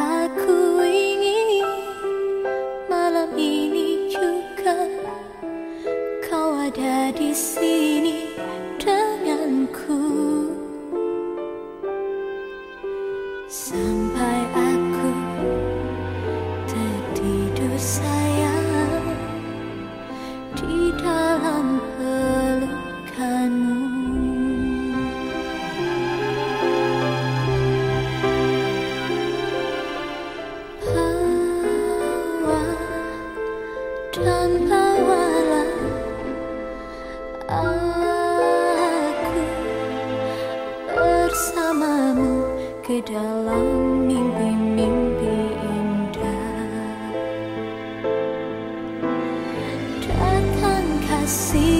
Aku ingin malam ini juga Kau ada di sini denganku. Sampai bersamamu ke dalam mimpi-mimpi indah. Datang kasih.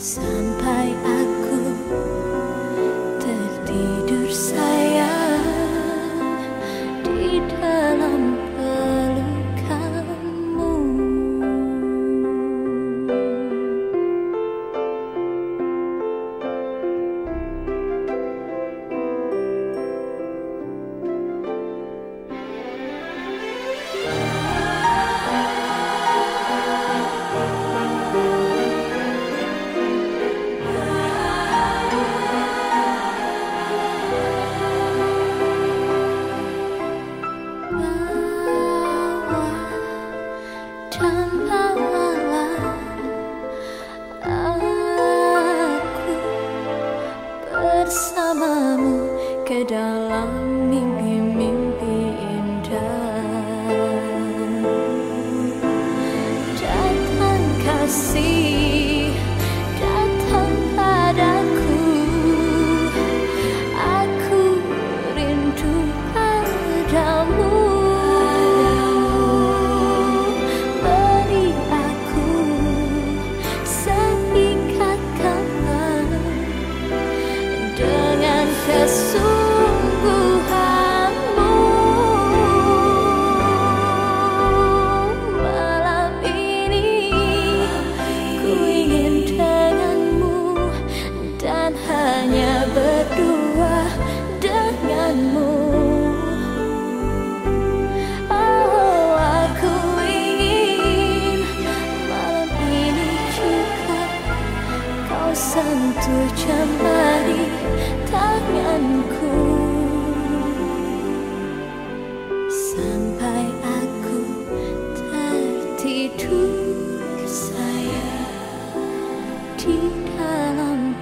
Some ke dalam. 期盼。